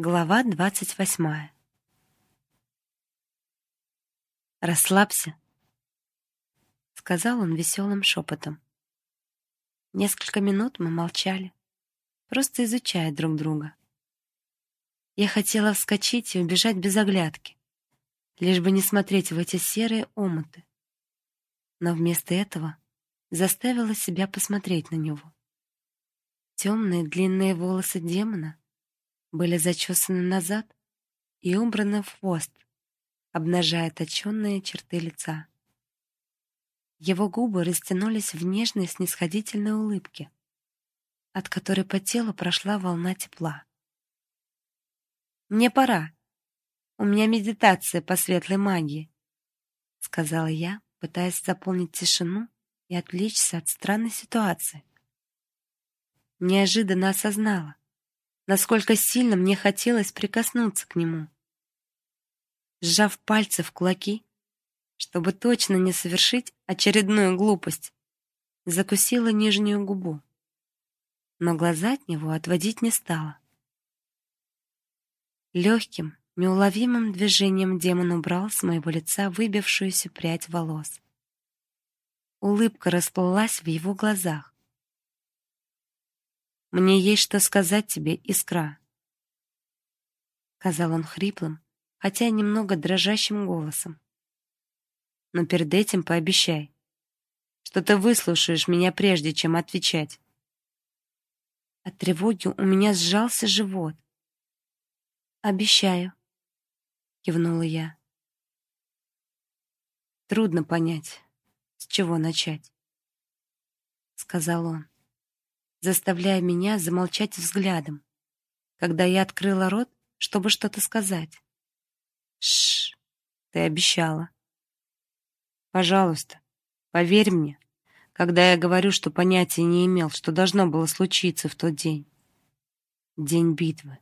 Глава двадцать восьмая. «Расслабься», — сказал он веселым шепотом. Несколько минут мы молчали, просто изучая друг друга. Я хотела вскочить и убежать без оглядки, лишь бы не смотреть в эти серые омуты. Но вместо этого заставила себя посмотреть на него. Темные длинные волосы демона были зачесаны назад и убраны в хвост, обнажая точенные черты лица. Его губы растянулись в нежной снисходительной улыбке, от которой по телу прошла волна тепла. «Мне пора. У меня медитация по светлой магии», — сказала я, пытаясь заполнить тишину и отвлечься от странной ситуации. Неожиданно осознала, насколько сильно мне хотелось прикоснуться к нему. Сжав пальцы в кулаки, чтобы точно не совершить очередную глупость, закусила нижнюю губу, но глаза от него отводить не стала. Легким, неуловимым движением демон убрал с моего лица выбившуюся прядь волос. Улыбка расплылась в его глазах, мне есть что сказать тебе, Искра, сказал он хриплым, хотя немного дрожащим голосом. Но перед этим пообещай, что ты выслушаешь меня прежде, чем отвечать. От тревоги у меня сжался живот. Обещаю, кивнула я. Трудно понять, с чего начать, сказал он заставляя меня замолчать взглядом, когда я открыла рот, чтобы что-то сказать. Шш, ты обещала. Пожалуйста, поверь мне, когда я говорю, что понятия не имел, что должно было случиться в тот день. День битвы.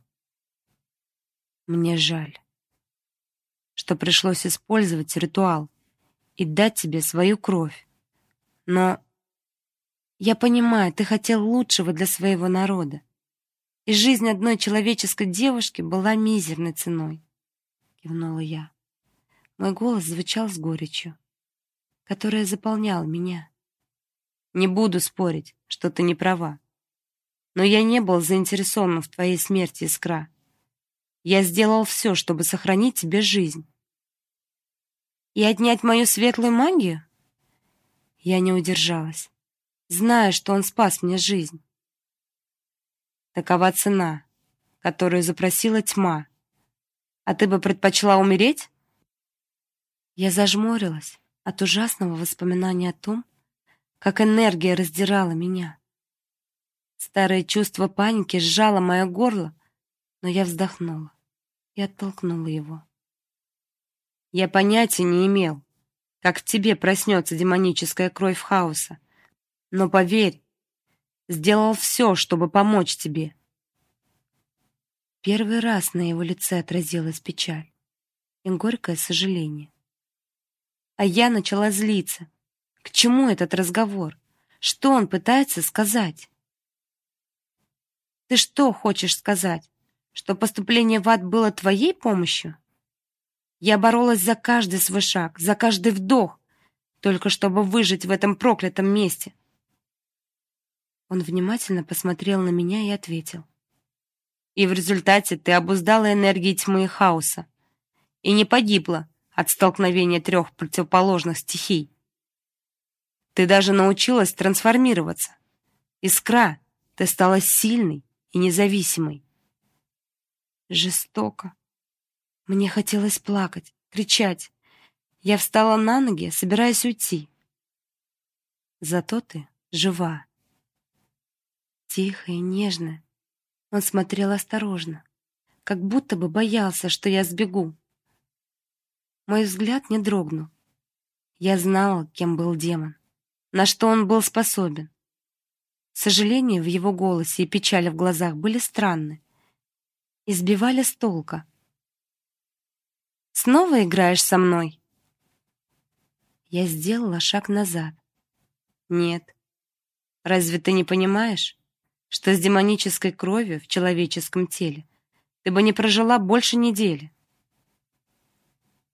Мне жаль, что пришлось использовать ритуал и дать тебе свою кровь. Но я понимаю, ты хотел лучшего для своего народа. И жизнь одной человеческой девушки была мизерной ценой, кивнула я. Мой голос звучал с горечью, которая заполняла меня. Не буду спорить, что ты не права. Но я не был заинтересован в твоей смерти, Искра. Я сделал все, чтобы сохранить тебе жизнь. И отнять мою светлую магию? Я не удержалась зная, что он спас мне жизнь. Такова цена, которую запросила тьма. А ты бы предпочла умереть? Я зажмурилась от ужасного воспоминания о том, как энергия раздирала меня. Старое чувство паники сжало мое горло, но я вздохнула и оттолкнула его. Я понятия не имел, как в тебе проснется демоническая кровь хаоса, но поверь, сделал все, чтобы помочь тебе. Первый раз на его лице отразилась печаль и горькое сожаление. А я начала злиться. К чему этот разговор? Что он пытается сказать? Ты что хочешь сказать? Что поступление в ад было твоей помощью? Я боролась за каждый свой шаг, за каждый вдох, только чтобы выжить в этом проклятом месте. Он внимательно посмотрел на меня и ответил: "И в результате ты обуздала энергии тьмы и хаоса и не погибла от столкновения трех противоположных стихий. Ты даже научилась трансформироваться. Искра, ты стала сильной и независимой. Жестоко. Мне хотелось плакать, кричать. Я встала на ноги, собираясь уйти. Зато ты жива тихо и нежно. Он смотрел осторожно, как будто бы боялся, что я сбегу. Мой взгляд не дрогнул. Я знала, кем был демон, на что он был способен. Сожаление в его голосе и печаль в глазах были странны. Избивали с толка. Снова играешь со мной? Я сделала шаг назад. Нет. Разве ты не понимаешь? Что с демонической кровью в человеческом теле ты бы не прожила больше недели.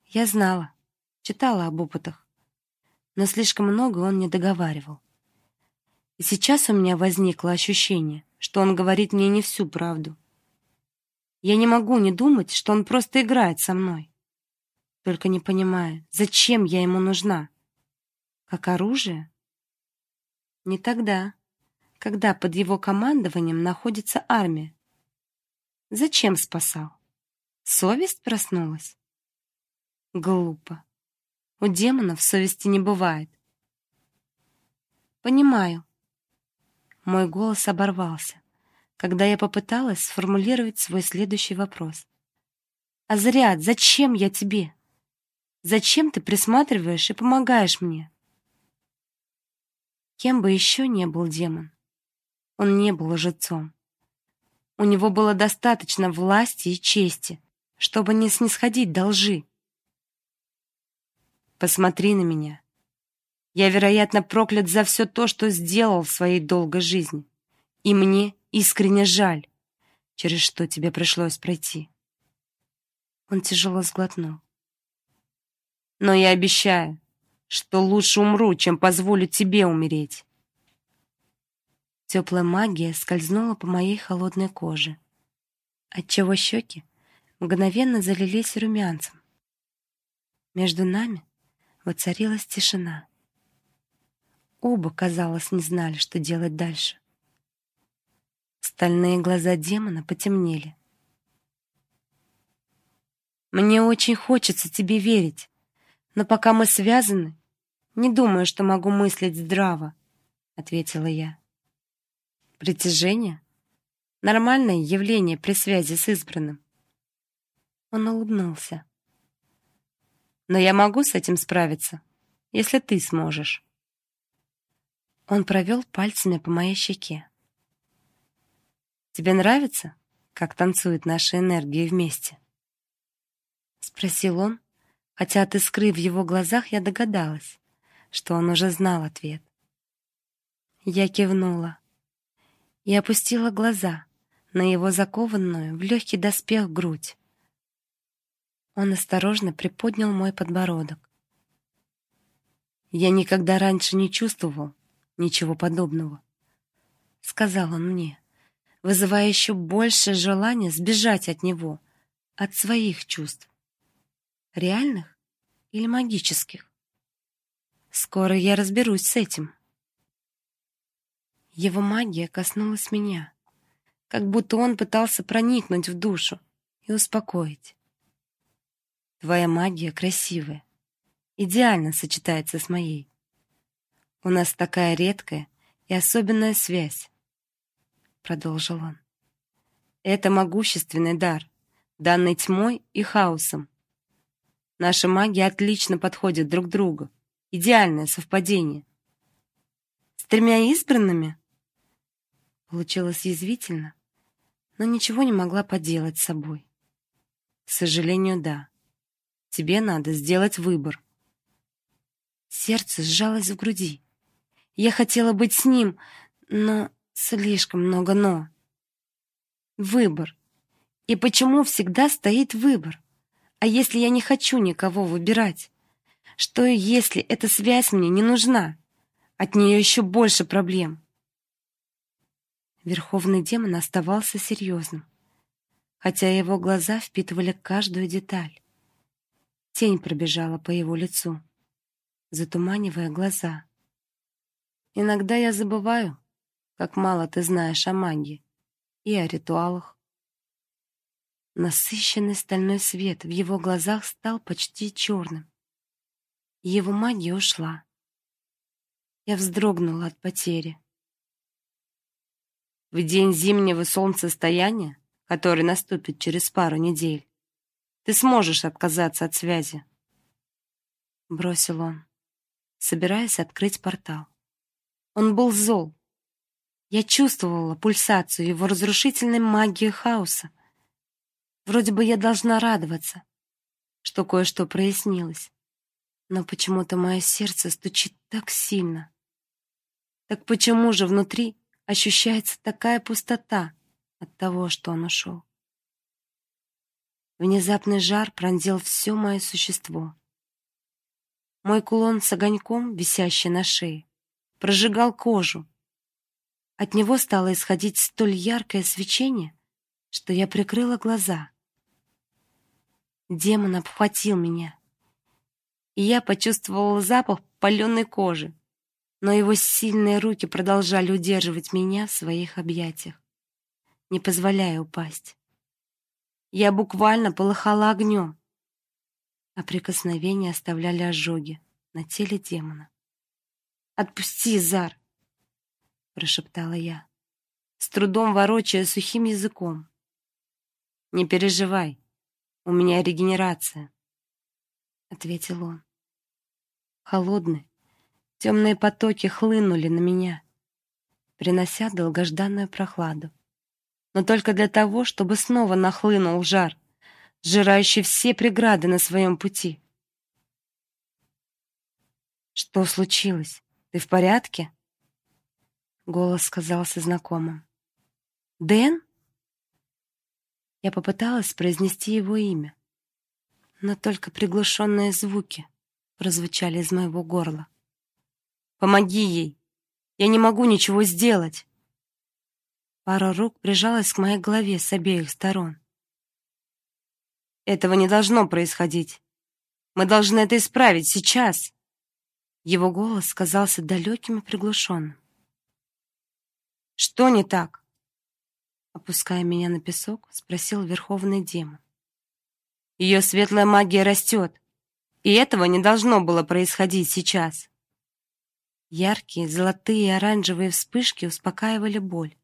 Я знала, читала об опытах, но слишком много он не договаривал. И сейчас у меня возникло ощущение, что он говорит мне не всю правду. Я не могу не думать, что он просто играет со мной. Только не понимаю, зачем я ему нужна? Как оружие? Не тогда, когда под его командованием находится армия. Зачем спасал? Совесть проснулась? Глупо. У демонов совести не бывает. Понимаю. Мой голос оборвался, когда я попыталась сформулировать свой следующий вопрос. Азриат, зачем я тебе? Зачем ты присматриваешь и помогаешь мне? Кем бы еще не был демон, он не был лжецом. У него было достаточно власти и чести, чтобы не снисходить до лжи. Посмотри на меня. Я, вероятно, проклят за все то, что сделал в своей долгой жизни. И мне искренне жаль, через что тебе пришлось пройти. Он тяжело сглотнул. Но я обещаю, что лучше умру, чем позволю тебе умереть. Теплая магия скользнула по моей холодной коже, отчего щеки мгновенно залились румянцем. Между нами воцарилась тишина. Оба, казалось, не знали, что делать дальше. Стальные глаза демона потемнели. Мне очень хочется тебе верить, но пока мы связаны, не думаю, что могу мыслить здраво, ответила я. Притяжение нормальное явление при связи с избранным. Он улыбнулся. Но я могу с этим справиться, если ты сможешь. Он провел пальцами по моей щеке. Тебе нравится, как танцуют наши энергии вместе? спросил он, хотя от искры в его глазах я догадалась, что он уже знал ответ. Я кивнула и опустила глаза на его закованную в легкий доспех грудь. Он осторожно приподнял мой подбородок. Я никогда раньше не чувствовал ничего подобного, сказал он мне, вызывая еще больше желания сбежать от него, от своих чувств, реальных или магических. Скоро я разберусь с этим. Его магия коснулась меня, как будто он пытался проникнуть в душу и успокоить. Твоя магия красивая, идеально сочетается с моей. У нас такая редкая и особенная связь, продолжил он. Это могущественный дар, данный тьмой и хаосом. Наши маги отлично подходят друг другу. Идеальное совпадение. С тремя избранными Получилось язвительно, но ничего не могла поделать с собой. К сожалению, да. Тебе надо сделать выбор. Сердце сжалось в груди. Я хотела быть с ним, но слишком много но. Выбор. И почему всегда стоит выбор? А если я не хочу никого выбирать? Что если эта связь мне не нужна? От нее еще больше проблем. Верховный демон оставался серьезным, хотя его глаза впитывали каждую деталь. Тень пробежала по его лицу, затуманивая глаза. Иногда я забываю, как мало ты знаешь о магии и о ритуалах. Насыщенный стальной свет в его глазах стал почти черным. Его магия ушла. Я вздрогнула от потери. В день зимнего солнцестояния, который наступит через пару недель, ты сможешь отказаться от связи. Бросил он, собираясь открыть портал. Он был зол. Я чувствовала пульсацию его разрушительной магии хаоса. Вроде бы я должна радоваться, что кое-что прояснилось. Но почему-то мое сердце стучит так сильно. Так почему же внутри ощущается такая пустота от того, что он ушел. Внезапный жар пронзил все мое существо. Мой кулон с огоньком, висящий на шее, прожигал кожу. От него стало исходить столь яркое свечение, что я прикрыла глаза. Демон обхватил меня, и я почувствовала запах паленой кожи, но его сильные руки продолжали удерживать меня в своих объятиях, не позволяя упасть. Я буквально полыхала огнем, а прикосновения оставляли ожоги на теле демона. "Отпусти, Зар", прошептала я, с трудом ворочая сухим языком. "Не переживай, у меня регенерация", ответил он. Холодный, темные потоки хлынули на меня, принося долгожданную прохладу. Но только для того, чтобы снова нахлынул жар сжирающий все преграды на своем пути. Что случилось? Ты в порядке? Голос казался знакомым. Дэн? Я попыталась произнести его имя, но только приглушенные звуки прозвучали из моего горла. Помоги ей. Я не могу ничего сделать. Пара рук прижалась к моей голове с обеих сторон. Этого не должно происходить. Мы должны это исправить сейчас. Его голос казался далеким и приглушенным. Что не так? Опуская меня на песок, спросил верховный демон. Ее светлая магия растет, и этого не должно было происходить сейчас. Яркие золотые и оранжевые вспышки успокаивали боль.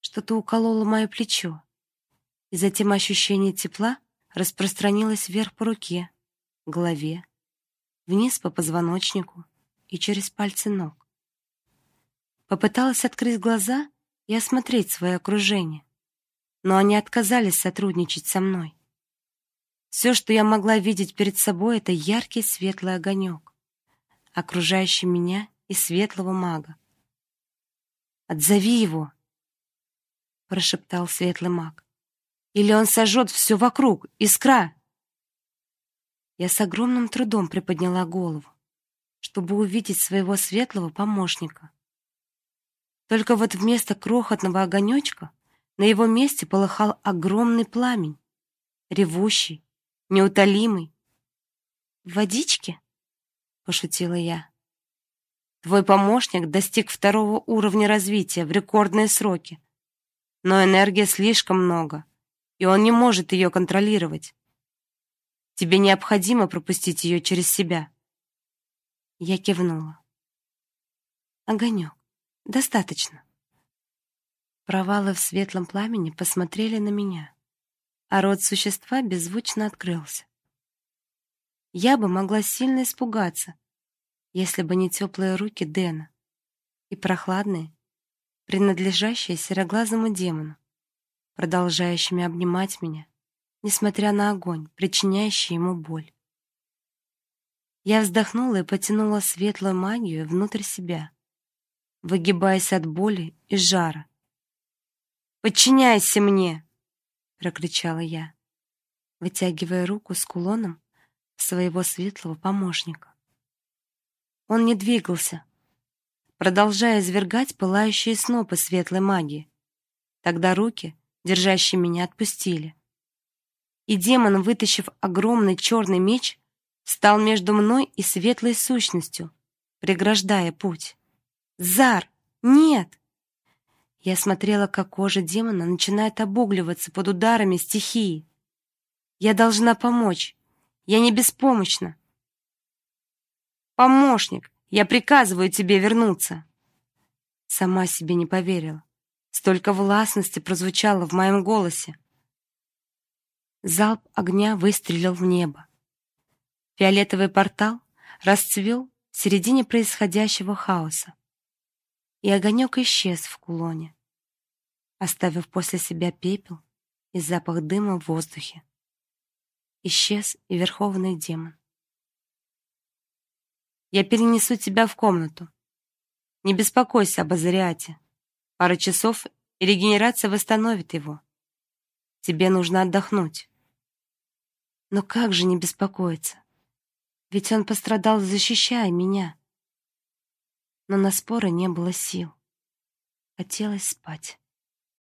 Что-то укололо мое плечо, и затем ощущение тепла распространилась вверх по руке, голове, вниз по позвоночнику и через пальцы ног. Попыталась открыть глаза и осмотреть свое окружение, но они отказались сотрудничать со мной. Все, что я могла видеть перед собой, это яркий светлый огонек, окружающий меня и светлого мага. Отзови его, прошептал светлый маг. Или он сожжет все вокруг. Искра. Я с огромным трудом приподняла голову, чтобы увидеть своего светлого помощника. Только вот вместо крохотного огонечка на его месте полыхал огромный пламень, ревущий, неутолимый. Водички? Пошутила я. Твой помощник достиг второго уровня развития в рекордные сроки. Но энергии слишком много и он не может ее контролировать. Тебе необходимо пропустить ее через себя. Я кивнула. Огонек. Достаточно. Провалы в светлом пламени посмотрели на меня, а рот существа беззвучно открылся. Я бы могла сильно испугаться, если бы не теплые руки Дэна и прохладные, принадлежащие сероглазому демону продолжающими обнимать меня, несмотря на огонь, причиняющий ему боль. Я вздохнула и потянула светлую магию внутрь себя, выгибаясь от боли и жара. "Подчиняйся мне", прокричала я, вытягивая руку с кулоном своего светлого помощника. Он не двигался, продолжая извергать пылающие снопы светлой магии. Тогда руки держащие меня, отпустили. И демон, вытащив огромный черный меч, стал между мной и светлой сущностью, преграждая путь. Зар, нет. Я смотрела, как кожа демона начинает обугливаться под ударами стихии. Я должна помочь. Я не беспомощна. Помощник, я приказываю тебе вернуться. Сама себе не поверила. Столько властности прозвучало в моем голосе. Залп огня выстрелил в небо. Фиолетовый портал расцвел в середине происходящего хаоса. И огонек исчез в кулоне, оставив после себя пепел и запах дыма в воздухе. Исчез и верховный демон. Я перенесу тебя в комнату. Не беспокойся об Азариате. Пара часов, и регенерация восстановит его. Тебе нужно отдохнуть. Но как же не беспокоиться? Ведь он пострадал, защищая меня. Но на споры не было сил. Хотелось спать.